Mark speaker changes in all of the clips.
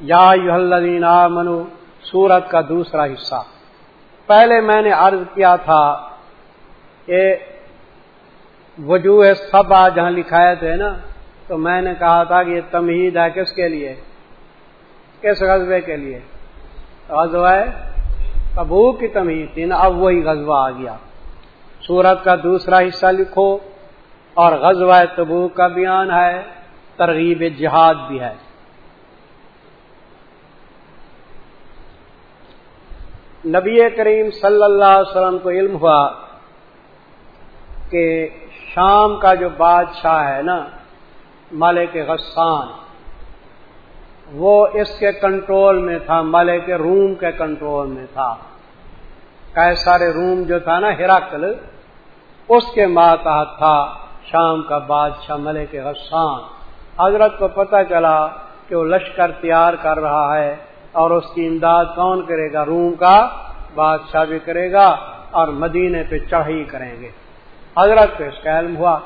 Speaker 1: یا یادین منو سورت کا دوسرا حصہ۔ پہلے میں نے عرض کیا تھا کہ وجوہ سبا جہاں لکھائے تھے نا، تو میں نے کہا تھا کہ یہ تمہید ہے کس کے لیے؟ کس غزبے کے لیے؟ غزوہ ابو کی تمہید تھی نا، اب وہی غزوہ آ گیا۔ سورت کا دوسرا حصہ لکھو اور غزوہ تبو کا بیان ہے، ترغیب جہاد بھی ہے۔ نبی کریم صلی اللہ علیہ وسلم کو علم ہوا کہ شام کا جو بادشاہ ہے نا، ملک غسان، وہ اس کے کنٹرول میں تھا، ملک روم کے کنٹرول میں تھا۔ کیسارے روم جو تھا نا ہرکل اس کے ماتحت تھا شام کا بادشاہ ملک غسان۔ حضرت کو پتہ چلا کہ وہ لشکر تیار کر رہا ہے۔ اور اس کی امداد کون کرے گا؟ روم کا بادشاہ بھی کرے گا اور مدینے پہ چڑھائی کریں گے۔ حضرت پہ اس کا علم ہوا۔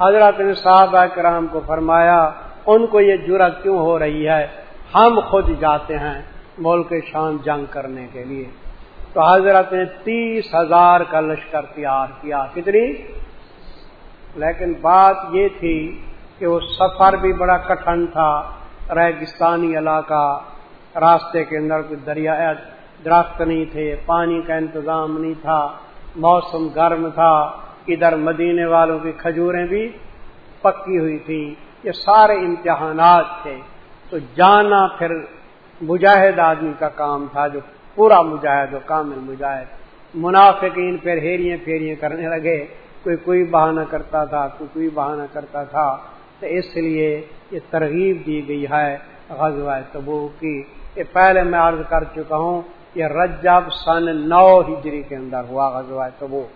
Speaker 1: حضرت نے صحابہ کرام کو فرمایا، ان کو یہ جرت کیوں ہو رہی ہے؟ ہم خود جاتے ہیں ملک شام جنگ کرنے کے لیے۔ تو حضرت نے تیس ہزار کا لشکر تیار کیا۔ کتنی؟ لیکن بات یہ تھی کہ وہ سفر بھی بڑا کٹھن تھا۔ ریگستانی علاقہ راستے کے اندر کوئی دریا درخت نہیں تھے، پانی کا انتظام نہیں تھا، موسم گرم تھا، ادھر مدینے والوں کی کھجوریں بھی پکی ہوئی تھی یہ سارے امتحانات تھے۔ تو جانا پھر مجاہد آدمی کا کام تھا، جو پورا مجاہد و کامل مجاہد۔ منافقین پھر ہیریاں پھیریاں کرنے لگے۔ کوئی کوئی بہانہ کرتا تھا، کوئی کوئی بہانہ کرتا تھا۔ تو اس لیے یہ ترغیب دی گئی ہے غزوہ تبو کی۔ یہ پہلے میں عرض کر چکا ہوں یہ رجب سن نو ہجری کے اندر ہوا غزوہ تبو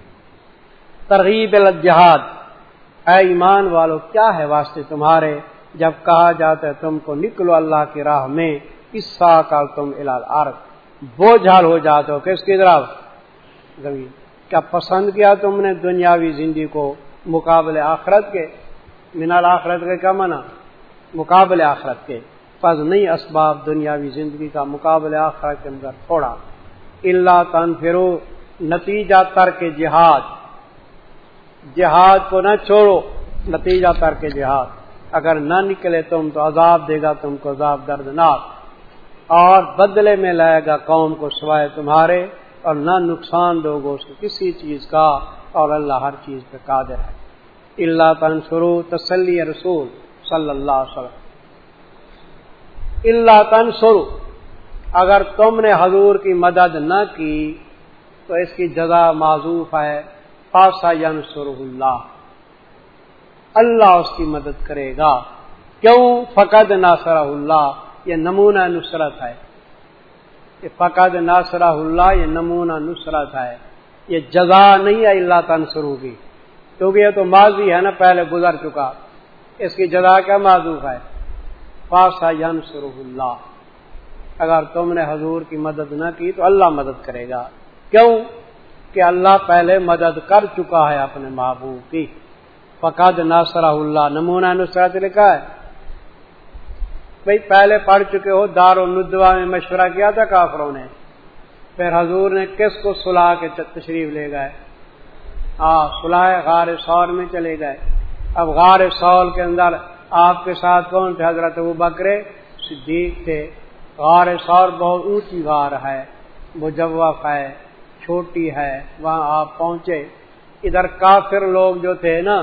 Speaker 1: ترغیب الجہاد۔ اے ایمان والو، کیا ہے واسطے تمہارے؟ جب کہا جاتا ہے تم کو نکلو اللہ کی راہ میں، اس سا کا تم الارض۔ بوجھال ہو جاتے ہو، کس کی طرف؟ زمین۔ کیا پسند کیا تم نے دنیاوی زندگی کو مقابلے آخرت کے؟ منال آخرت کے کیا منع مقابلے آخرت کے۔ پس نہیں اسباب دنیاوی زندگی کا مقابلے آخرت کے اندر تھوڑا۔ اللہ تن پھرو نتیجہ تر کے جہاد۔ جہاد کو نہ چھوڑو، نتیجہ تر کے جہاد۔ اگر نہ نکلے تم تو عذاب دے گا، تم کو عذاب دردناک۔ اور بدلے میں لائے گا قوم کو سوائے تمہارے، اور نہ نقصان دو گو اس کو کسی چیز کا، اور اللہ ہر چیز پہ قادر ہے۔ اللہ تنسرو تسلی رسول صلی اللہ علیہ وسلم۔ اللہ تنسرو اگر تم نے حضور کی مدد نہ کی، تو اس کی جگہ معذوف ہے۔ پاسا ینسر اللہ اللہ اس کی مدد کرے گا۔ کیوں؟ فقد ناصر اللہ یہ نمونہ نصرت ہے۔ یہ فقد ناصر اللہ یہ نمونہ نصرت ہے۔ یہ جزا نہیں ہے اللہ تنسرو کی۔ کیونکہ یہ تو ماضی ہے نا، پہلے گزر چکا۔ اس کی جزا کیا معذوف ہے؟ پاسا ینسر اللہ۔ اگر تم نے حضور کی مدد نہ کی تو اللہ مدد کرے گا۔ کیوں؟ کہ اللہ پہلے مدد کر چکا ہے اپنے محبوب کی۔ فقد ناصر اللہ، نمونہ نصرت لکھا ہے۔ بھائی پہلے پڑھ چکے ہو دار و ندوا میں مشورہ کیا تھا کافروں نے۔ پھر حضور نے کس کو سلا کے تشریف لے گئے؟ ہاں سلاح غار سور میں چلے گئے۔ اب غار سول کے اندر آپ کے ساتھ کون تھے؟ حضرت وہ بکرے صدیق تھے۔ غار سور بہت اونچی غار ہے، مجوف ہے، چھوٹی ہے، وہاں آپ پہنچے۔ ادھر کافر لوگ جو تھے نا،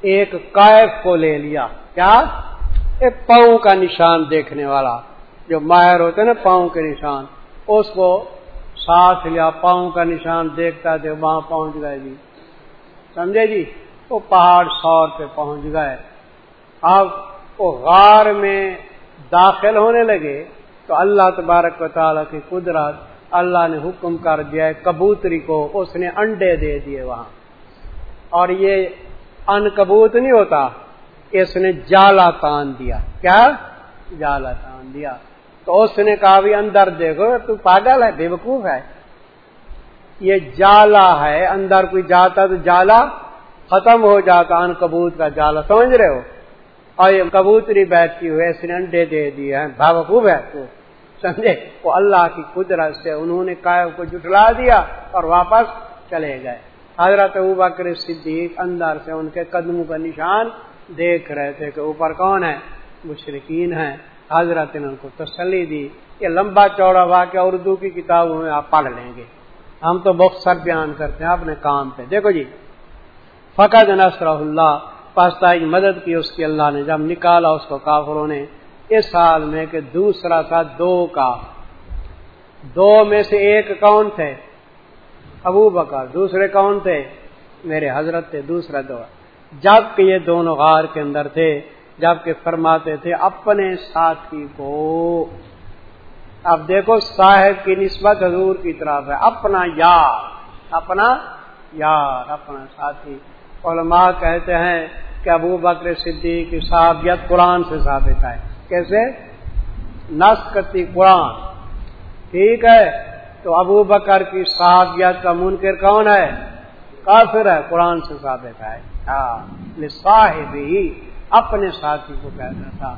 Speaker 1: ایک کائف کو لے لیا۔ کیا؟ ایک پاؤں کا نشان دیکھنے والا۔ جو ماہر ہوتے نا، پاؤں کے نشان۔ اس کو ساتھ لیا، پاؤں کا نشان دیکھتا تھے، وہاں پہنچ گئے جی۔ سمجھے جی؟ وہ پہاڑ سور پہ پہنچ گئے۔ اب وہ غار میں داخل ہونے لگے تو اللہ تبارک و تعالیٰ کی قدرت اللہ نے حکم کر دیا کبوتری کو اس نے انڈے دے دیے وہاں۔ اور یہ ان کبوت نہیں ہوتا، اس نے جالا تان دیا۔ کیا؟ جالا تان دیا۔ تو اس نے کہا بھی اندر دیکھو، تو پاگل ہے بے وقوف ہے۔ یہ جالا ہے، اندر کوئی جاتا تو جالا ختم ہو جاتا، ان کبوت کا جالا، سمجھ رہے ہو؟ اور یہ کبوتری بیٹھتی ہوئے اس نے انڈے دے دیے ہیں بھاوکوب ہے تو۔ سمجھے؟ وہ اللہ کی قدرت سے انہوں نے کائے کو جٹلا دیا اور واپس چلے گئے۔ حضرت بکر صدیق اندر سے ان کے قدموں کا نشان دیکھ رہے تھے کہ اوپر کون ہے؟ مشرقین ہیں۔ حضرت نے ان کو تسلی دی۔ یہ لمبا چوڑا واقعہ اردو کی کتابوں میں آپ پڑھ لیں گے۔ ہم تو مختصر بیان کرتے ہیں اپنے کام پہ۔ دیکھو جی۔ فقط نصر اللہ۔ پاستا مدد کی، اس کی اللہ نے جب نکالا، اس کو کافروں نے اس سال میں کہ دوسرا تھا دو کا۔ دو میں سے ایک کون تھے؟ ابو بکر۔ دوسرے کون تھے؟ میرے حضرت تھے، دوسرا دو۔ جبکہ یہ دونوں غار کے اندر تھے، جبکہ فرماتے تھے اپنے ساتھی کو۔ اب دیکھو، صاحب کی نسبت حضور کی طرف ہے۔ اپنا یار اپنا یار، اپنا ساتھی۔ علماء کہتے ہیں کہ ابو بکر صدیق کی صحابیت قرآن سے ثابت ہے۔ کیسے؟ کرتی قرآن۔ ٹھیک ہے؟ تو ابو بکر کی صحابیت کا منکر کون ہے؟ کافر ہے، قرآن سے ثابت ہے۔ ہاں صاحب ہی اپنے ساتھی کو کہتا تھا۔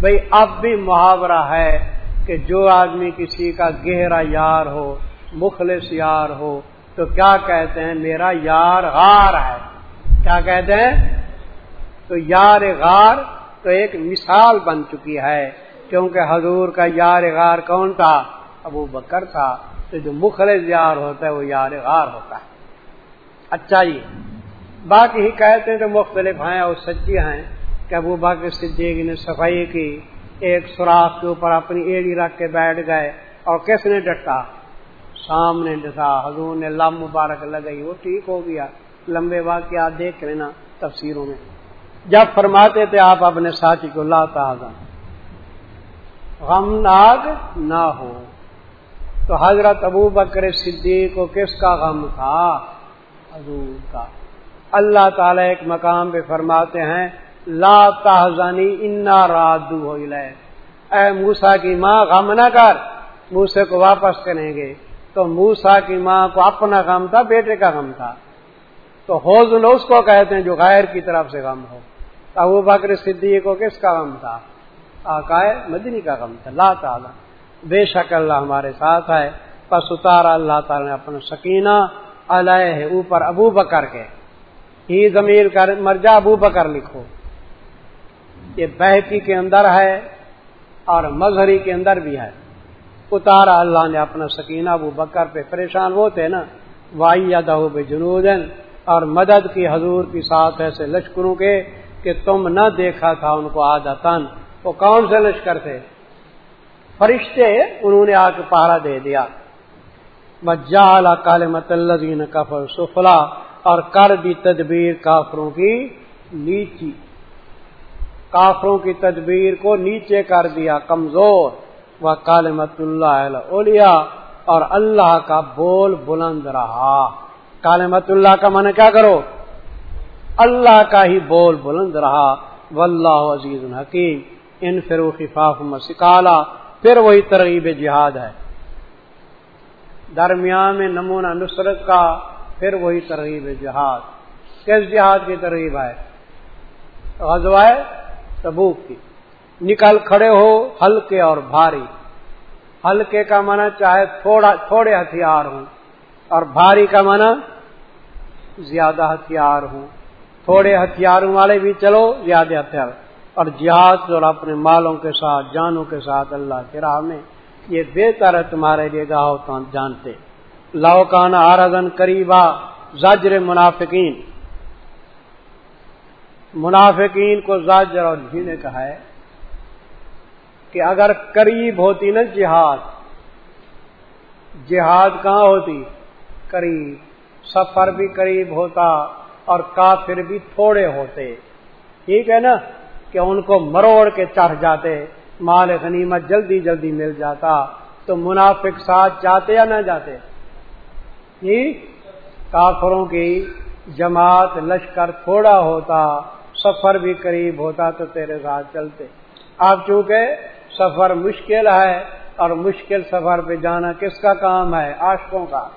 Speaker 1: بھائی اب بھی محاورہ ہے کہ جو آدمی کسی کا گہرا یار ہو، مخلص یار ہو، تو کیا کہتے ہیں؟ میرا یار غار ہے۔ کیا کہتے ہیں؟ تو یار غار تو ایک مثال بن چکی ہے۔ کیونکہ حضور کا یار غار کون تھا؟ ابو بکر تھا۔ تو جو مخلص یار ہوتا ہے وہ یار غار ہوتا ہے۔ اچھا جی باقی ہی کہتے ہیں تو مختلف ہیں اور سچی ہیں کہ ابو بکر صدیق نے صفائی کی۔ ایک سوراخ کے اوپر اپنی ایڑی رکھ کے بیٹھ گئے اور کس نے ڈٹا؟ سامنے ڈٹا۔ حضور نے لم مبارک لگئی وہ ٹھیک ہو گیا۔ لمبے واقعات دیکھ لینا تفسیروں میں۔ جب فرماتے تھے آپ اپنے ساتھی کو لاتا غم ناگ نہ ہو۔ تو حضرت ابو بکر صدیق کو کس کا غم تھا؟ حضور کا۔ اللہ تعالی ایک مقام پہ فرماتے ہیں، لا تحزنی انا رادو ہو اے موسا کی ماں، غم نہ کر موسے کو واپس کریں گے۔ تو موسا کی ماں کو اپنا غم تھا، بیٹے کا غم تھا۔ تو حوض اس کو کہتے ہیں جو غیر کی طرف سے غم ہو۔ ابو بکر صدیق کو کس کا غم تھا؟ آکائے مدنی کا غم تھا۔ لا تعالیٰ۔ بے شک اللہ ہمارے ساتھ ہے۔ پس اتارا اللہ تعالیٰ نے اپنا سکینہ علیہ اوپر ابو بکر کے۔ ہی ضمیر کر مرجا ابو بکر لکھو۔ یہ بہتی کے اندر ہے اور مظہری کے اندر بھی ہے۔ اتارا اللہ نے اپنا سکینہ ابو بکر پہ پریشان وہ تھے نا۔ وائی بے جنوجن اور مدد کی حضور کی ساتھ ایسے لشکروں کے کہ تم نہ دیکھا تھا ان کو آدھا تن وہ کون سے لشکر تھے؟ فرشتے انہوں نے آ کے پہرا دے دیا۔ بجا کال متلین کفر سفلا اور کر دی تدبیر کافروں کی نیچی۔ کافروں کی تدبیر کو نیچے کر دیا کمزور۔ وہ کالمت اللہ اولیا اور اللہ کا بول بلند رہا۔ کالمت اللہ کا من کیا کرو؟ اللہ کا ہی بول بلند رہا، واللہ عزیز الحکیم ان فروخی فاف مسکالا پھر وہی ترغیب جہاد ہے۔ درمیان میں نمونہ نصرت کا، پھر وہی ترغیب جہاد۔ کس جہاد کی ترغیب ہے؟ غزوائے تبوک کی۔ نکل کھڑے ہو، ہلکے اور بھاری۔ ہلکے کا منع چاہے تھوڑا، تھوڑے ہتھیار ہوں۔ اور بھاری کا منع زیادہ ہتھیار ہوں۔ تھوڑے ہتھیاروں والے بھی چلو، زیادہ ہتھیار۔ اور جہاد اور اپنے مالوں کے ساتھ، جانوں کے ساتھ اللہ کے راہ میں، یہ بہتر ہے تمہارے لیے گاہو تو جانتے۔ لاؤکانہ آردن قریبا زجر منافقین۔ منافقین کو زاجر اور جی نے کہا ہے کہ اگر قریب ہوتی نا جہاد جہاد کہاں ہوتی؟ قریب، سفر بھی قریب ہوتا اور کافر بھی تھوڑے ہوتے۔ ٹھیک ہے نا؟ کہ ان کو مروڑ کے چڑھ جاتے، مال غنیمت جلدی جلدی مل جاتا۔ تو منافق ساتھ جاتے یا نہ جاتے؟ جی؟ کافروں کی جماعت لشکر تھوڑا ہوتا، سفر بھی قریب ہوتا تو تیرے ساتھ چلتے۔ اب چونکہ سفر مشکل ہے اور مشکل سفر پہ جانا کس کا کام ہے؟ آشکوں کا۔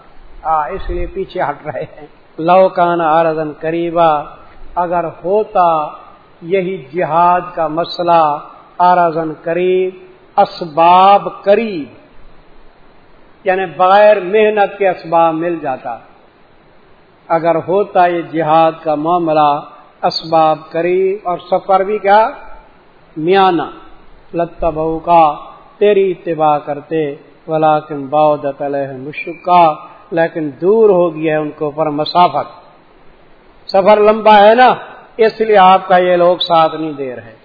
Speaker 1: آ، اس لیے پیچھے ہٹ رہے ہیں۔ لو کان آردن قریبا، اگر ہوتا یہی جہاد کا مسئلہ آرازن قریب، اسباب قریب یعنی بغیر محنت کے اسباب مل جاتا۔ اگر ہوتا یہ جہاد کا معاملہ، اسباب قریب، اور سفر بھی کیا؟ میانہ لتا بہو کا تیری اتباع کرتے ولاکن باؤدت علیہ مشکا۔ لیکن دور ہو گیا ہے ان کے اوپر مسافت۔ سفر لمبا ہے نا، اس لیے آپ کا یہ لوگ ساتھ نہیں دے رہے۔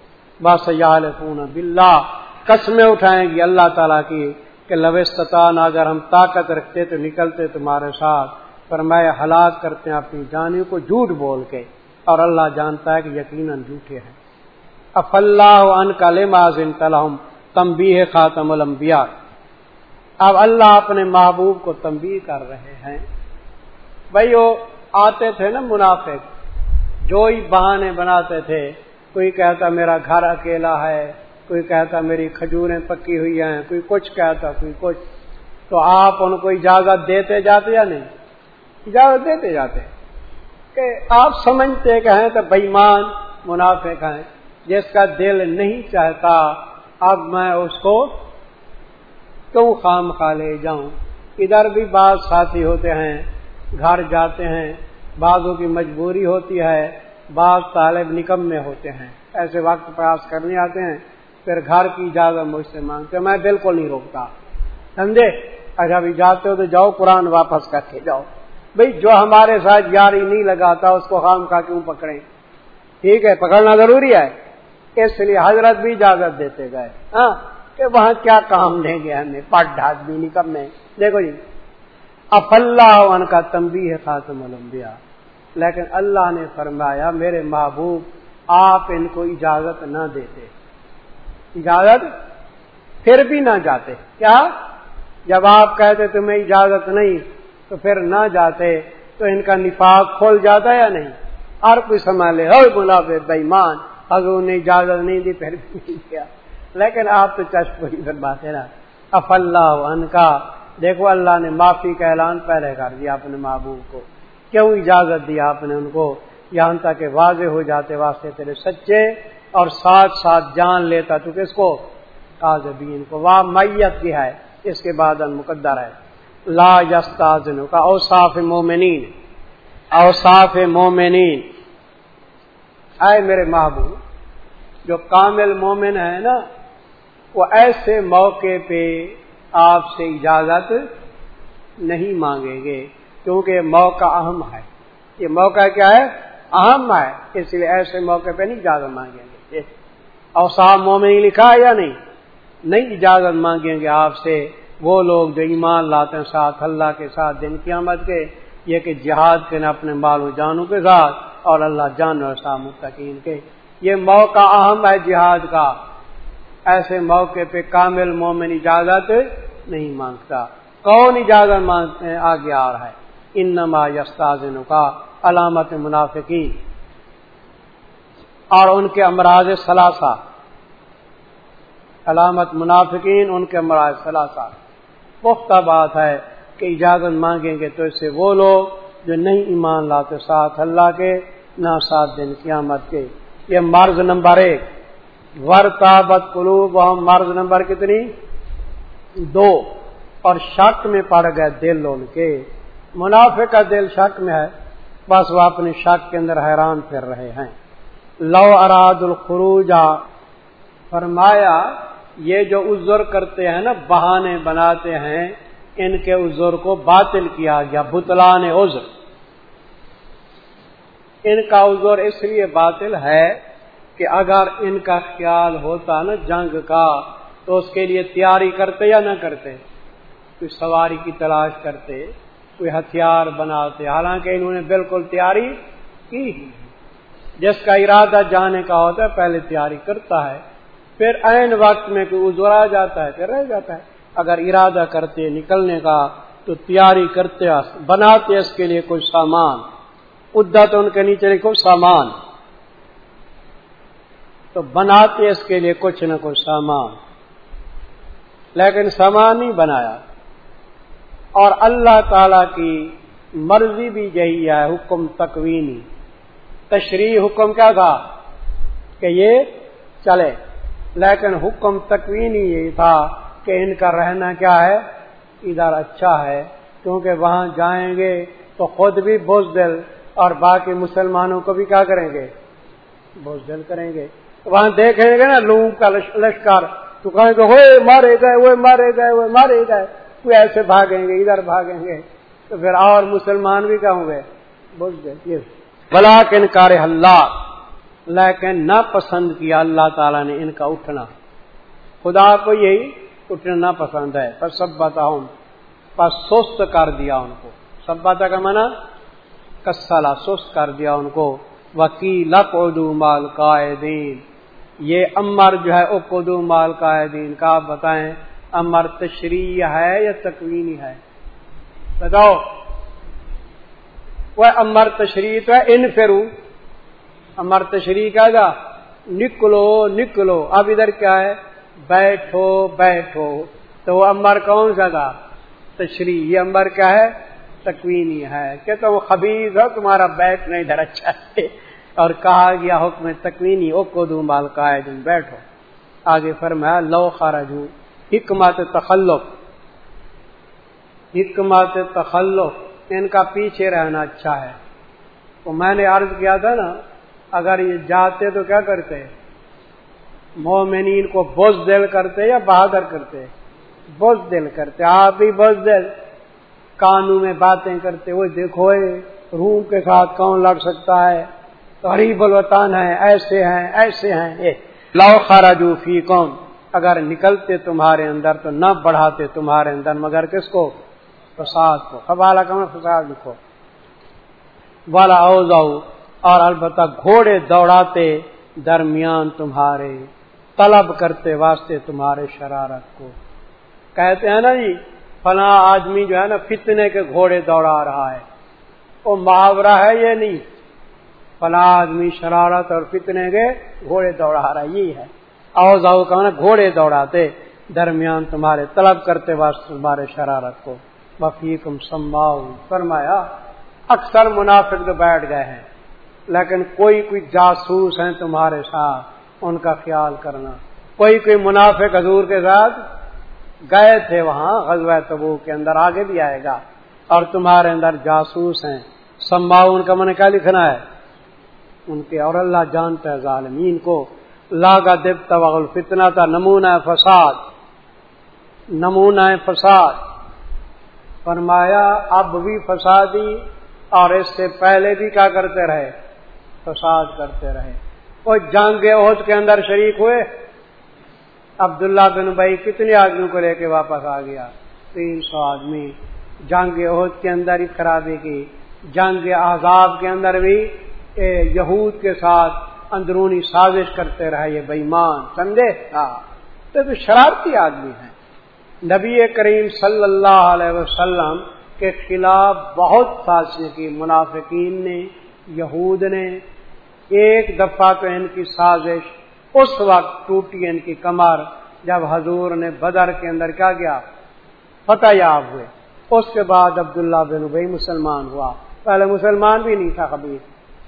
Speaker 1: بس یال فون بلّہ قسمیں اٹھائیں گی اللہ تعالیٰ کی کہ لوستان اگر ہم طاقت رکھتے تو نکلتے تمہارے ساتھ۔ پر میں ہلاک کرتے ہیں اپنی جانی کو جھوٹ بول کے۔ اور اللہ جانتا ہے کہ یقیناً جھوٹے ہیں۔ اف اللہ ان کا لمازن تلحم تمبی ہے خاتم الانبیاء۔ اب اللہ اپنے محبوب کو تمبی کر رہے ہیں۔ بھائی وہ آتے تھے نا منافق جو ہی بہانے بناتے تھے۔ کوئی کہتا میرا گھر اکیلا ہے، کوئی کہتا میری کھجوریں پکی ہوئی ہیں، کوئی کچھ کہتا، کوئی کچھ۔ تو آپ ان کو اجازت دیتے جاتے یا نہیں؟ اجازت دیتے جاتے۔ کہ آپ سمجھتے کہ ہیں تو بےمان منافق ہیں۔ جس کا دل نہیں چاہتا، اب میں اس کو کیوں خام کھا لے جاؤں؟ ادھر بھی بعض ساتھی ہوتے ہیں، گھر جاتے ہیں، بعضوں کی مجبوری ہوتی ہے، بعض طالب نکم میں ہوتے ہیں۔ ایسے وقت پریاس کرنے آتے ہیں، پھر گھر کی اجازت مجھ سے مانگتے میں بالکل نہیں روکتا۔ سمجھے؟ اچھا بھی جاتے ہو تو جاؤ، قرآن واپس کر کے جاؤ۔ بھئی جو ہمارے ساتھ یاری نہیں لگاتا، اس کو خام کھا کیوں پکڑے ٹھیک ہے، پکڑنا ضروری ہے۔ اس لیے حضرت بھی اجازت دیتے گئے۔ ہاں کہ وہاں کیا کام دیں گے ہمیں؟ پٹ ڈھاک بھی نہیں کم میں دیکھو جی اف اللہ ان کا تمبی ہے خاتم الانبیاء۔ لیکن اللہ نے فرمایا، میرے محبوب، آپ ان کو اجازت نہ دیتے۔ اجازت؟ پھر بھی نہ جاتے۔ کیا؟ جب آپ کہتے تمہیں اجازت نہیں، تو پھر نہ جاتے۔ تو ان کا نفاق کھول جاتا یا نہیں؟ اور کوئی سنبھالے ہو بلا بے بےمان اگر انہیں اجازت نہیں دی، پھر بھی نہیں کیا۔ لیکن آپ تو چشپ ہی فرماتے نا۔ اف اللہ ان کا دیکھو اللہ نے معافی کا اعلان پہلے کر دیا اپنے محبوب کو۔ کیوں اجازت دیا آپ نے ان کو؟ یہاں تک واضح ہو جاتے واسطے تیرے سچے اور ساتھ ساتھ جان لیتا تو کس کو؟ کاجبین کو۔ واہ میت کی ہے۔ اس کے بعد المقدر ہے۔ لا یستازن کا اوصاف مومنین۔ اوصاف مومنین۔ اے میرے محبوب، جو کامل مومن ہے نا وہ ایسے موقع پہ آپ سے اجازت نہیں مانگیں گے، کیونکہ یہ موقع اہم ہے۔ یہ موقع کیا ہے؟ اہم ہے، اس لیے ایسے موقع پہ نہیں اجازت مانگیں گے۔ اوسام مومنی لکھا ہے یا نہیں؟ نہیں اجازت مانگیں گے آپ سے۔ وہ لوگ جو ایمان لاتے ہیں ساتھ اللہ کے ساتھ دن قیامت کے، یہ کہ جہاد کے اپنے مال و جانوں کے ساتھ اور اللہ جان اور سا متقین کے۔ یہ موقع اہم ہے جہاد کا۔ ایسے موقع پہ کامل مومن اجازت نہیں مانگتا۔ کون اجازت مانگتے ہیں آگے آ رہا ہے؟ ان نما یستازن کا علامت منافقی اور ان کے امراض ثلاثہ۔ علامت منافقین، ان کے امراض ثلاثہ۔ پختہ بات ہے کہ اجازت مانگیں گے تو اس سے وہ لوگ جو نہیں ایمان لاتے ساتھ اللہ کے، نہ سات دن قیامت کے۔ یہ مرض نمبر ایک۔ ورتابت قلوب مرض نمبر کتنی؟ دو۔ اور شک میں پڑ گئے دل ان کے۔ منافع کا دل شک میں ہے، بس وہ اپنے شک کے اندر حیران پھر رہے ہیں۔ لو اراد الخروجا فرمایا، یہ جو عذر کرتے ہیں نا، بہانے بناتے ہیں، ان کے عذر کو باطل کیا گیا بتلان عذر۔ ان کا عذر اس لیے باطل ہے کہ اگر ان کا خیال ہوتا نا جنگ کا، تو اس کے لیے تیاری کرتے یا نہ کرتے؟ کوئی سواری کی تلاش کرتے، کوئی ہتھیار بناتے۔ حالانکہ انہوں نے بالکل تیاری کی ہی۔ جس کا ارادہ جانے کا ہوتا ہے، پہلے تیاری کرتا ہے۔ پھر عین وقت میں کوئی ازور آ جاتا ہے، پھر رہ جاتا ہے۔ اگر ارادہ کرتے نکلنے کا، تو تیاری کرتے، بناتے اس کے لیے کوئی سامان۔ ادت ان کے نیچے کوئی سامان۔ تو بناتے اس کے لیے کچھ نہ کچھ سامان۔ لیکن سامان نہیں بنایا۔ اور اللہ تعالی کی مرضی بھی یہی ہے، حکم تکوینی۔ تشریح حکم کیا تھا؟ کہ یہ چلے۔ لیکن حکم تکوین ہی یہی تھا کہ ان کا رہنا کیا ہے؟ ادھر اچھا ہے۔ کیونکہ وہاں جائیں گے تو خود بھی بوجھ دل۔ اور باقی مسلمانوں کو بھی کیا کریں گے؟ بوجھ دل کریں گے۔ وہاں دیکھیں گے نا لوگوں کا لشکر۔ تو کہیں گے، ہوئے، مارے گئے وہ مارے گئے وہ مارے گئے۔ تو ایسے بھاگیں گے، ادھر بھاگیں گے۔ تو پھر اور مسلمان بھی کیا ہوں گے؟ بوجھ دل بلا کے انکار اللہ، لیکن نہ پسند کیا۔ اللہ تعالیٰ نے ان کا اٹھنا۔ خدا کو یہی اٹھنا نہ پسند ہے۔ پر سب بتاؤں، پر سست کر دیا ان کو۔ سب بتا کا منع کسلا سست کر دیا ان کو۔ وکیل اکودو مال قائدین یہ امر جو ہے اکودو مال قائدین کا آپ بتائیں امر تشریح ہے یا تکوینی ہے؟ بتاؤ۔ وہ امر تشریح تو ہے ان فرو امر تشریح کہے گا؟ نکلو نکلو۔ اب ادھر کیا ہے؟ بیٹھو بیٹھو۔ تو وہ امر کون سا تھا؟ تشریح۔ یہ امر کیا ہے؟ تکوینی ہے۔ کہ تم خبیز ہو، تمہارا بیٹھنا ادھر اچھا ہے۔ اور کہا گیا حکم تکوینی، او کو دوں بال کا بیٹھو۔ آگے فرمایا، لو خارج ہوں حکمت تخلق حکمت تخلق ان کا پیچھے رہنا اچھا ہے۔ تو میں نے عرض کیا تھا نا، اگر یہ جاتے تو کیا کرتے؟ مومنین کو بوز دل کرتے یا بہادر کرتے؟ بوز دل کرتے، آپ ہی بوز دل کانوں میں باتیں کرتے وہ دیکھو روح کے ساتھ کون لڑ سکتا ہے؟ قریب الوطان ہے ایسے ہیں ایسے ہیں۔ لاؤ خارا جو فی کون اگر نکلتے تمہارے اندر تو نہ بڑھاتے تمہارے اندر مگر کس کو؟ فساد کو۔ خبالہ کا فساد لکھو۔ والا اوزاؤ اور البتہ گھوڑے دوڑاتے درمیان تمہارے طلب کرتے واسطے تمہارے شرارت کو۔ کہتے ہیں نا جی فلاں آدمی جو ہے نا فتنے کے گھوڑے دوڑا رہا ہے۔ وہ محاورہ ہے یہ نہیں۔ فلاں آدمی شرارت اور فتنے کے گھوڑے دوڑا رہا یہی ہے۔ آؤ کا نا گھوڑے دوڑاتے۔ درمیان تمہارے طلب کرتے واسطے تمہارے شرارت کو۔ وفیقم سماؤ فرمایا، اکثر منافق تو بیٹھ گئے ہیں، لیکن کوئی کوئی جاسوس ہیں تمہارے ساتھ، ان کا خیال کرنا۔ کوئی کوئی منافق حضور کے ساتھ گئے تھے وہاں، غزوہ تبو کے اندر آگے بھی آئے گا۔ اور تمہارے اندر جاسوس ہیں۔ سمباؤ ان کا من کیا لکھنا ہے؟ ان کے اور اللہ جانتا ہے ظالمین کو۔ لاگا دب توغل فتنا تھا نمونہ فساد۔ نمونہ فساد۔ فرمایا، اب بھی فسادی اور اس سے پہلے بھی کیا کرتے رہے؟ فساد کرتے رہے۔ وہ جنگ عہد کے اندر شریک ہوئے۔ عبداللہ بن بھائی کتنے آدمیوں کو لے کے واپس آ گیا؟ تین سو آدمی۔ جنگ عہد کے اندر ہی خرابی کی۔ جنگ آزاد کے اندر بھی یہود کے ساتھ اندرونی سازش کرتے رہے یہ بےمان، سمجھے؟ ہاں۔ تو شرارتی آدمی ہیں۔ نبی کریم صلی اللہ علیہ وسلم کے خلاف بہت سازشیں کی منافقین نے، یہود نے ایک دفعہ تو ان کی سازش اس وقت ٹوٹی ان کی کمر جب حضور نے بدر کے اندر کیا کیا فتح یاب ہوئے۔ اس کے بعد عبداللہ بن بھائی مسلمان ہوا۔ پہلے مسلمان بھی نہیں تھا کبھی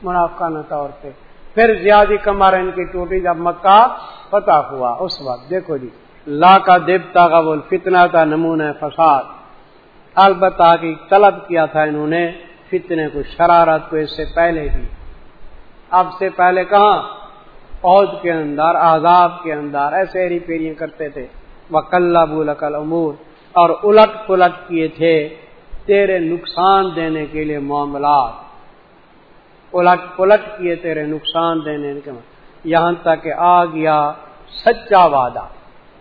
Speaker 1: منافقانہ طور پہ۔ پھر زیادہ کمر ان کی ٹوٹی جب مکہ فتح ہوا۔ اس وقت دیکھو جی لا کا دیوتا کا بول فتنا تھا، نمونہ فساد۔ البتہ کی طلب کیا تھا انہوں نے، فتنے کو شرارت کو اس سے پہلے بھی۔ اب سے پہلے کہاں؟ عہد کے اندر آزاد کے اندر، ایسے ہری پیریاں کرتے تھے۔ وہ کل بولکل امور اور الٹ پلٹ کیے تھے تیرے نقصان دینے کے لیے معاملات۔ الٹ پلٹ کیے تیرے نقصان دینے کے یہاں تک کہ آ گیا سچا وعدہ۔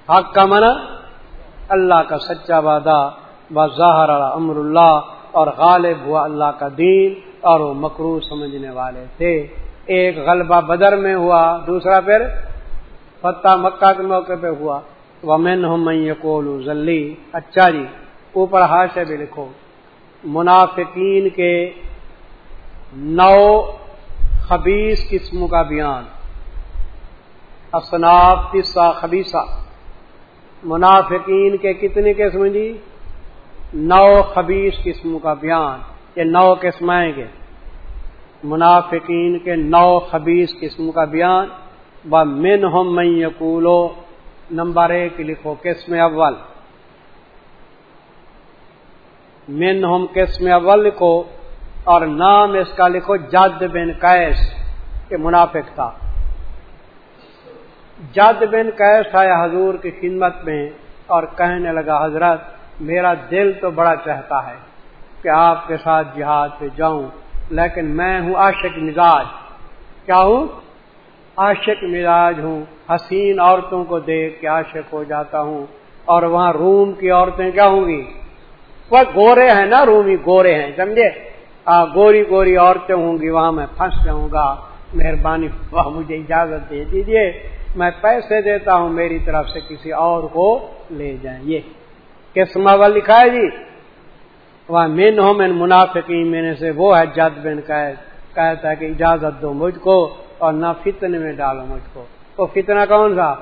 Speaker 1: حق کا منع، اللہ کا سچا وعدہ۔ بظاہر امر اللہ، اور غالب ہوا اللہ کا دین، اور وہ مکرو سمجھنے والے تھے۔ ایک غلبہ بدر میں ہوا، دوسرا پھر فتح مکہ کے موقع پہ ہوا۔ ومن ہوں یقول ذلی اچھا جی اوپر ہاتھ سے بھی لکھو۔ منافقین کے نو خبیص قسم کا بیان۔ اصناف قصہ خبیصہ منافقین کے کتنے قسم جی؟ نو خبیص قسم کا بیان، یہ نو قسم آئیں گے۔ منافقین کے نو خبیص قسم کا بیان، و من ہم میں یقولو، نمبر ایک لکھو، قسم اول۔ من ہم قسم اول لکھو اور نام اس کا لکھو جد بن قیس کے منافق تھا۔ جد بن قیس آیا حضور کی خدمت میں اور کہنے لگا، حضرت، میرا دل تو بڑا چاہتا ہے کہ آپ کے ساتھ جہاد پہ جاؤں۔ لیکن میں ہوں عاشق مزاج۔ کیا ہوں؟ عاشق مزاج ہوں۔ حسین عورتوں کو دیکھ کے عاشق ہو جاتا ہوں۔ اور وہاں روم کی عورتیں کیا ہوں گی؟ وہ گورے ہیں نا، رومی گورے ہیں، سمجھے؟ گوری گوری عورتیں ہوں گی، وہاں میں پھنس جاؤں گا۔ مہربانی مجھے اجازت دے دیجیے میں پیسے دیتا ہوں، میری طرف سے کسی اور کو لے جائیں۔ یہ کس ماول لکھا ہے جی۔ وہاں مین ہو میں منافقین میں سے وہ ہے جد بن کہتا ہے کہ اجازت دو مجھ کو اور نہ فتنے میں ڈالو مجھ کو۔ تو فتنہ کون تھا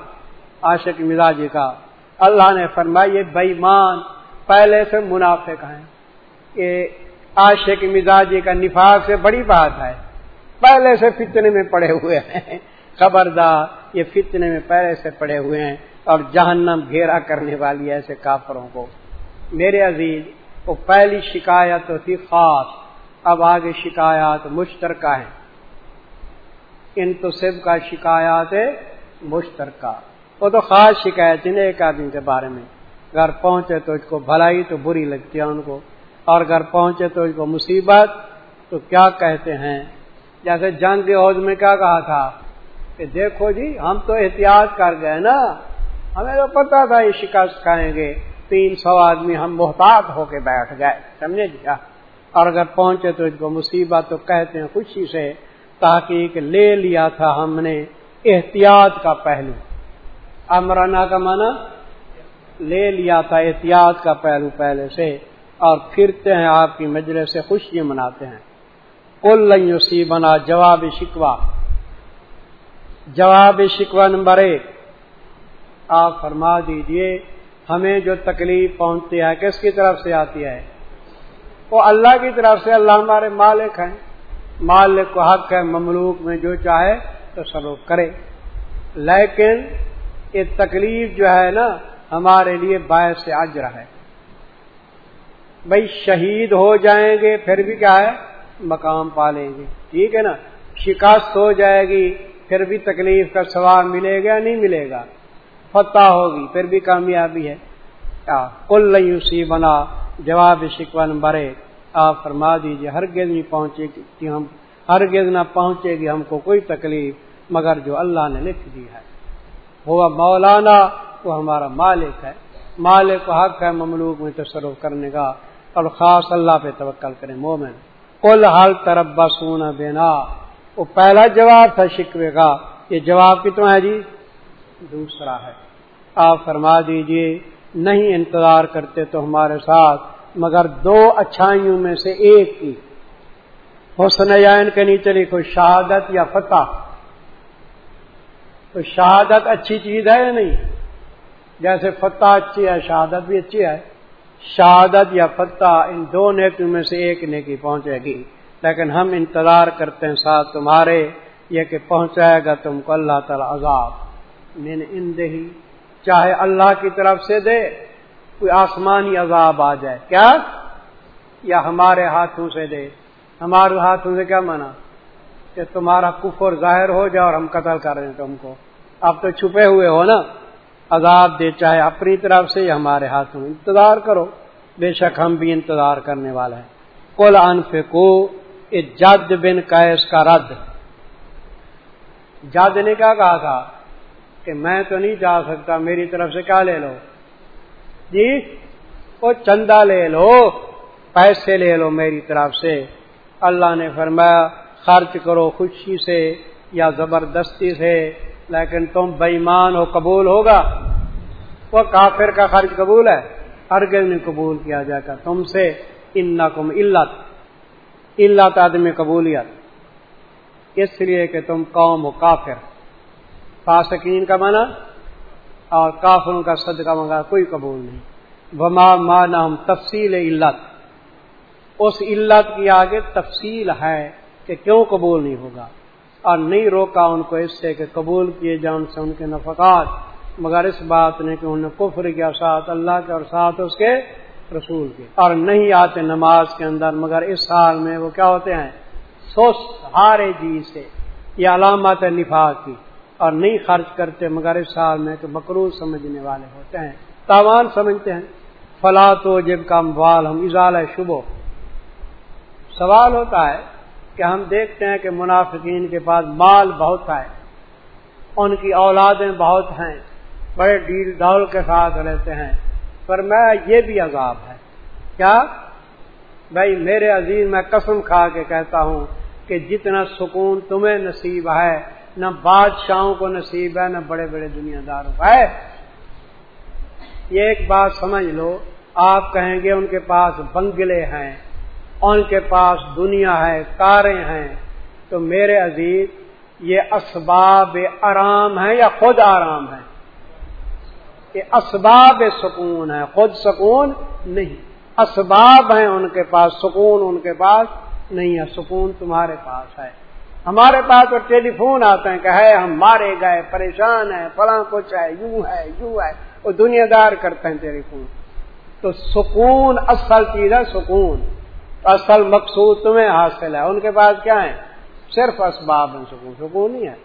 Speaker 1: عاشق مزاجی کا۔ اللہ نے فرمایا، یہ بےمان پہلے سے منافق ہیں۔ کہ عاشق مزاجی کا نفاق سے بڑی بات ہے۔ پہلے سے فتنے میں پڑے ہوئے ہیں۔ خبردار، یہ فتنے میں پہلے سے پڑے ہوئے ہیں اور جہنم گھیرا کرنے والی ایسے کافروں کو۔ میرے عزیز وہ پہلی شکایت تو تھی خاص، اب آگے شکایات مشترکہ ہیں۔ ان تو سب کا شکایات مشترکہ۔ وہ تو خاص شکایت ہے ایک آدمی کے بارے میں۔ گھر پہنچے تو اس کو بھلائی تو بری لگتی ہے ان کو۔ اور گھر پہنچے تو اس کو مصیبت، تو کیا کہتے ہیں؟ جیسے جنگ عہد میں کیا کہا تھا؟ کہ دیکھو جی ہم تو احتیاط کر گئے نا۔ ہمیں تو پتا تھا یہ شکست کھائیں گے۔ تین سو آدمی ہم محتاط ہو کے بیٹھ گئے، سمجھے جی؟ اور اگر پہنچے تو اس کو مصیبت تو کہتے ہیں خوشی سے تاکہ لے لیا تھا ہم نے احتیاط کا پہلو۔ امرانا کا مانا لے لیا تھا احتیاط کا پہلو پہلے سے۔ اور پھرتے ہیں آپ کی مجلس سے خوشی مناتے ہیں۔ کل سی بنا جواب شکوا جواب شکوا نمبر ایک۔ آپ فرما دیجیے ہمیں جو تکلیف پہنچتی ہے، کس کی طرف سے آتی ہے؟ وہ اللہ کی طرف سے، اللہ ہمارے مالک ہیں۔ مالک کو حق ہے، مملوک میں جو چاہے تو سلوک کرے۔ لیکن یہ تکلیف جو ہے نا، ہمارے لیے باعث سے اجر ہے۔ بھائی شہید ہو جائیں گے، پھر بھی کیا ہے؟ مقام پالیں گے۔ ٹھیک ہے نا؟ شکست ہو جائے گی، پھر بھی تکلیف کا سواب ملے گا نہیں ملے گا؟ فتح ہوگی، پھر بھی کامیابی ہے۔ کل سی بنا جواب شکوا نمبر ایک۔ آپ فرما دیجیے ہرگز نہیں پہنچے گی ہم، ہرگز نہ پہنچے گی ہم کو کوئی تکلیف، مگر جو اللہ نے لکھ دی ہے۔ وہ مولانا، وہ ہمارا مالک ہے۔ مالک کو حق ہے، مملوک میں تصرف کرنے کا۔ اور خاص اللہ پہ توکل کریں، مومن۔ کل حال تربا سونا دینا وہ پہلا جواب تھا شکوے کا۔ یہ جواب کتنا ہے جی؟ دوسرا ہے۔ آپ فرما دیجیے، نہیں انتظار کرتے تو ہمارے ساتھ، مگر دو اچھائیوں میں سے ایک کی۔ حسن یا ان کے نیچے لکھو، شہادت یا فتح۔ تو شہادت اچھی چیز ہے یا نہیں؟ جیسے فتح اچھی ہے، شہادت بھی اچھی ہے۔ شہادت یا فتح ان دو نیکیوں میں سے ایک نیکی پہنچے گی۔ لیکن ہم انتظار کرتے ہیں ساتھ تمہارے، یہ کہ پہنچائے گا تم کو اللہ تعالی عذاب۔ من اندہی، چاہے اللہ کی طرف سے دے، کوئی آسمانی عذاب آ جائے۔ کیا؟ یا ہمارے ہاتھوں سے دے۔ ہمارے ہاتھوں سے کیا مانا؟ کہ تمہارا کفر ظاہر ہو جائے اور ہم قتل کر رہے ہیں تم کو۔ اب تو چھپے ہوئے ہو نا؟ عذاب دے، چاہے اپنی طرف سے یا ہمارے ہاتھوں۔ انتظار کرو۔ بے شک ہم بھی انتظار کرنے والے ہیں۔ کل انف کو جد بن کیس کا رد۔ جد نے کیا کہا تھا؟ کہ میں تو نہیں جا سکتا، میری طرف سے کیا لے لو؟ جی وہ چندہ لے لو، پیسے لے لو میری طرف سے۔ اللہ نے فرمایا، خرچ کرو، خوشی سے یا زبردستی سے، لیکن تم بےمان ہو، قبول ہوگا؟ وہ کافر کا خرچ قبول ہے؟ ہر نہیں قبول کیا جائے گا۔ تم سے ان کم علت علت آدمی قبولیت۔ اس لیے کہ تم قوم ہو کافر۔ فاسقین کا مانا اور کافروں کا صدقہ منگا کوئی قبول نہیں۔ وما مانا ہم تفصیل علت اس علت کی آگے تفصیل ہے کہ کیوں قبول نہیں ہوگا۔ اور نہیں روکا ان کو اس سے کہ قبول کیے جائیں ان سے ان کے نفقات۔ مگر اس بات نے کہ انہوں نے کفر کیا ساتھ اللہ کے اور ساتھ اس کے رسول کے۔ اور نہیں آتے نماز کے اندر، مگر اس سال میں وہ کیا ہوتے ہیں؟ سست ہارے جی سے، یہ علامت ہے نفا کی۔ اور نہیں خرچ کرتے، مگر اس سال میں کہ مکرو سمجھنے والے ہوتے ہیں۔ تاوان سمجھتے ہیں۔ فلا تو جب کا موال ہم اضال ہے شبو سوال ہوتا ہے کہ ہم دیکھتے ہیں کہ منافقین کے پاس مال بہت ہے، ان کی اولادیں بہت ہیں، بڑے ڈیل ڈول کے ساتھ رہتے ہیں۔ پر میں یہ بھی عذاب ہے۔ کیا؟ بھائی، میرے عزیز، میں قسم کھا کے کہتا ہوں کہ جتنا سکون تمہیں نصیب ہے نہ بادشاہوں کو نصیب ہے، نہ بڑے بڑے دنیا داروں کا ہے یہ ایک بات سمجھ لو، آپ کہیں گے ان کے پاس بنگلے ہیں، ان کے پاس دنیا ہے، کاریں ہیں، تو میرے عزیز، یہ اسباب آرام ہے یا خود آرام ہے یہ اسباب سکون ہے خود سکون نہیں۔ اسباب ہیں ان کے پاس، سکون ان کے پاس نہیں ہے، سکون تمہارے پاس ہے۔ ہمارے پاس تو ٹیلی فون آتے ہیں کہ ہے، ہم مارے گئے، پریشان ہیں، فلاں کچھ ہے، یوں ہے یوں ہے۔ وہ دنیا دار کرتے ہیں ٹیلی فون۔ تو سکون اصل چیز ہے، سکون۔ اصل مقصود تمہیں حاصل ہے۔ ان کے پاس کیا ہے؟ صرف اسباب ہیں، سکون۔ سکون نہیں ہے۔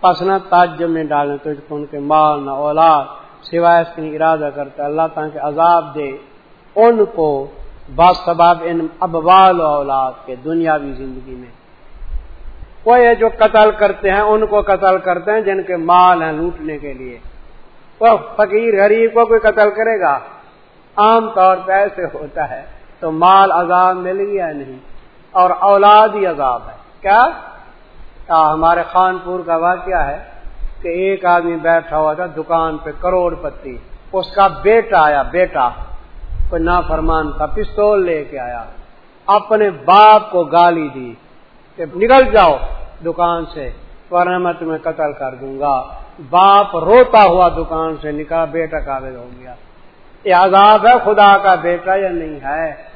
Speaker 1: پسنا تاجم میں ڈالیں تو ان کے مال، نہ اولاد۔ سوائے اس کی ارادہ کرتا اللہ تعالیٰ کے عذاب دے۔ ان کو باسباب ان ابوال و اولاد کے دنیاوی زندگی میں۔ کوئی جو قتل کرتے ہیں، ان کو قتل کرتے ہیں جن کے مال ہیں لوٹنے کے لیے۔ وہ فقیر غریب کو کوئی قتل کرے گا؟ عام طور پہ ایسے ہوتا ہے۔ تو مال عذاب مل گیا نہیں؟ اور اولاد ہی عذاب ہے۔ کیا؟ ہمارے خانپور کا واقعہ ہے کہ ایک آدمی بیٹھا ہوا تھا دکان پہ کروڑ پتی۔ اس کا بیٹا آیا، بیٹا۔ کوئی نا فرمان تھا پستول لے کے آیا۔ اپنے باپ کو گالی دی۔ کہ نکل جاؤ دکان سے، ورنہ میں تمہیں قتل کر دوں گا۔ باپ روتا ہوا دکان سے نکلا بیٹا قابل ہو گیا۔ یہ عذاب ہے خدا کا بیٹا یا نہیں ہے؟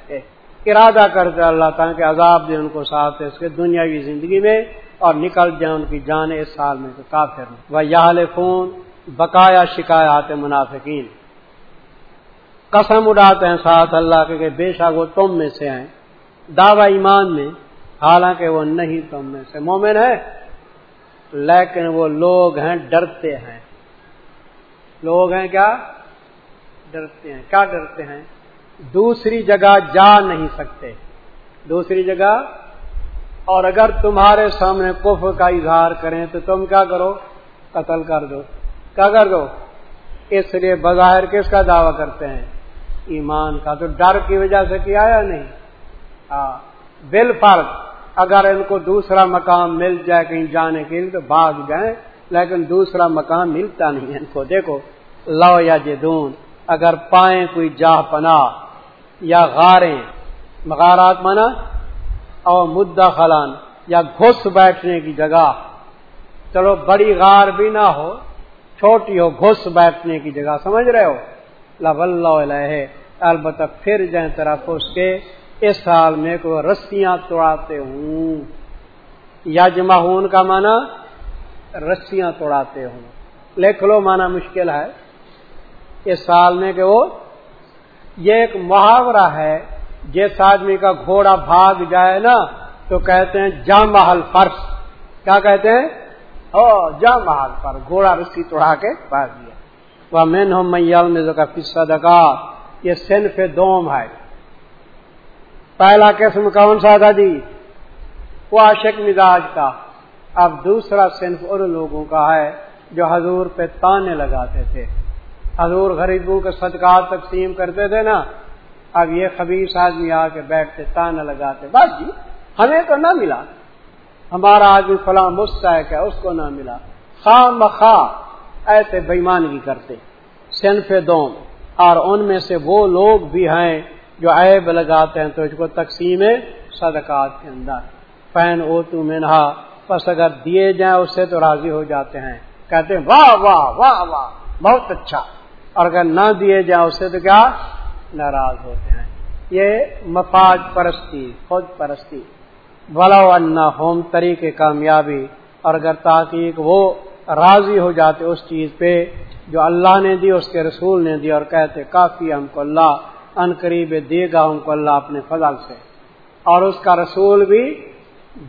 Speaker 1: ارادہ کرتے اللہ تعالیٰ کے عذاب دے ان کو ساتھ اس کے دنیاوی زندگی میں اور نکل جائیں ان کی جان اس سال میں تو کافر وہ یال فون بقایا شکایات منافقین۔ قسم اڑاتے ہیں ساتھ اللہ کے کہ بے شک وہ تم میں سے ہیں۔ دعوی ایمان میں حالانکہ وہ نہیں تم میں سے مومن ہے، لیکن وہ لوگ ہیں، ڈرتے ہیں۔ لوگ ہیں کیا؟ ڈرتے ہیں۔ کیا ڈرتے ہیں؟ دوسری جگہ جا نہیں سکتے۔ دوسری جگہ، اور اگر تمہارے سامنے کف کا اظہار کریں تو تم کیا کرو؟ قتل کر دو۔ کیا کر دو؟ اس لیے بظاہر کس کا دعویٰ کرتے ہیں؟ ایمان کا۔ تو ڈر کی وجہ سے کیا یا نہیں؟ ہاں۔ بل فرق اگر ان کو دوسرا مقام مل جائے کہیں جانے کے لیے تو بھاگ جائیں، لیکن دوسرا مقام ملتا نہیں ہے ان کو۔ دیکھو، لو یا جدون اگر پائیں کوئی جاہ پنا یا غاریں، مغارات منا اور مدعا خلان یا گھس بیٹھنے کی جگہ۔ چلو، بڑی غار بھی نہ ہو، چھوٹی ہو، گھس بیٹھنے کی جگہ، سمجھ رہے ہو؟ لب اللہ البتہ پھر جائیں طرف اس کے۔ اس سال میں کوئی رسیاں توڑاتے ہوں۔ یا جمع ہوں کا مانا رسیاں توڑاتے ہوں۔ لکھ لو مانا مشکل ہے۔ اس سال میں کہ وہ یہ ایک محاورہ ہے۔ جس آدمی کا گھوڑا بھاگ جائے نا تو کہتے ہیں جا محل فرش کیا کہتے ہیں؟ او جا محل پر گھوڑا رسی توڑا کے بھاگ دیا وہ مین ہو میل کا قصہ دکا یہ صنف دوم ہے۔ پہلا قسم کون سا تھا جی؟ وہ عاشق مزاج کا۔ اب دوسرا صنف ان لوگوں کا ہے جو حضور پہ تانے لگاتے تھے۔ حضور غریبوں کے صدقات تقسیم کرتے تھے نا۔ اب یہ خبیص آدمی آ کے بیٹھتے تانا لگاتے۔ بس جی ہمیں تو نہ ملا۔ ہمارا آدمی فلاں مستحق ہے، اس کو نہ ملا۔ خواہ مخواہ ایسے بےمانگی کرتے۔ صنف دوم۔ اور ان میں سے وہ لوگ بھی ہیں جو عیب لگاتے ہیں تو اس کو تقسیم صدقات کے اندر۔ پہن او تو منہا بس اگر دیے جائیں اس سے تو راضی ہو جاتے ہیں۔ کہتے ہیں، واہ واہ واہ واہ، بہت اچھا۔ اور اگر نہ دیے جائیں اس سے تو کیا؟ ناراض ہوتے ہیں۔ یہ مفاد پرستی، خود پرستی۔ بلا ہوم طریقے کامیابی۔ اور اگر تحقیق وہ راضی ہو جاتے اس چیز پہ جو اللہ نے دی، اس کے رسول نے دی، اور کہتے، کافی ہم کو اللہ ان قریب دے گا ہم کو اللہ اپنے فضل سے۔ اور اس کا رسول بھی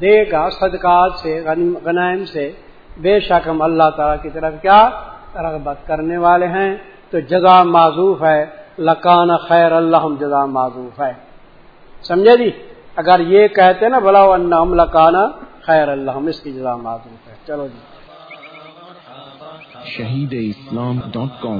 Speaker 1: دے گا صدقات سے غنائم سے۔ بے شک ہم اللہ تعالیٰ کی طرف کیا رغبت کرنے والے ہیں۔ تو جزا معذوف ہے۔ لکان خیر اللہ جزا معذوف ہے۔ سمجھے جی؟ اگر یہ کہتے نا، بلا ہم لکانا خیر اللہ اس کی جزا معذوف ہے۔ چلو جی۔
Speaker 2: شہید اسلام ڈاٹ کام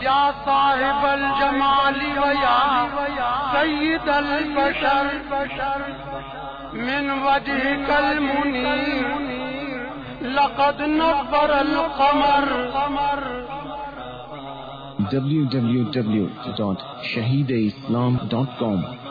Speaker 3: یا صاحب الجمال ویا سید البشر من وجهك المنير لقد نبر القمر۔
Speaker 2: www.shahideislam.com